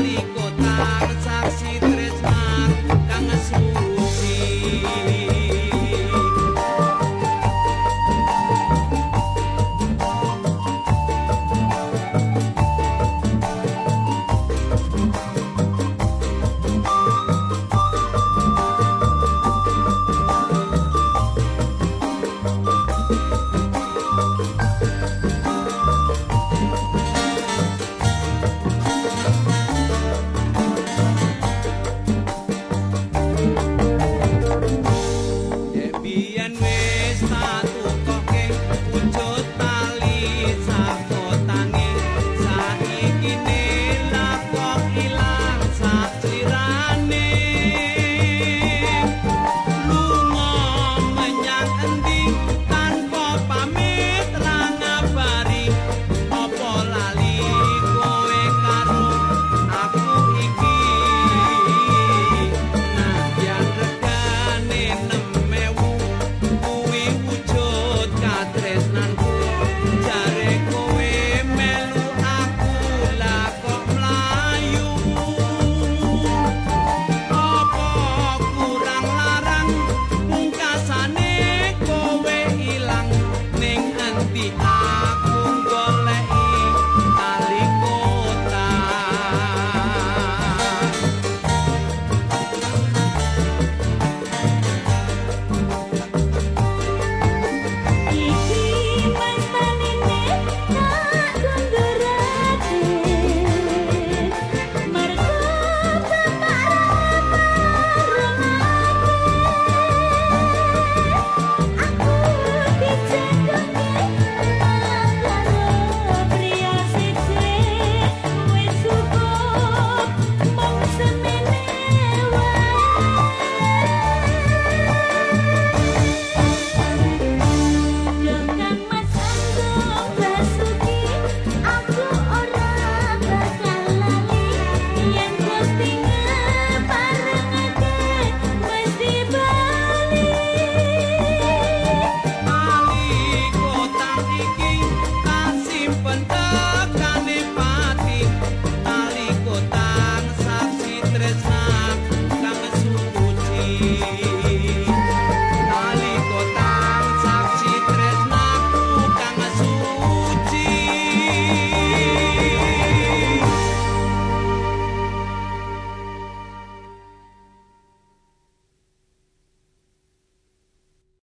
Malikot Tarsak it's mine.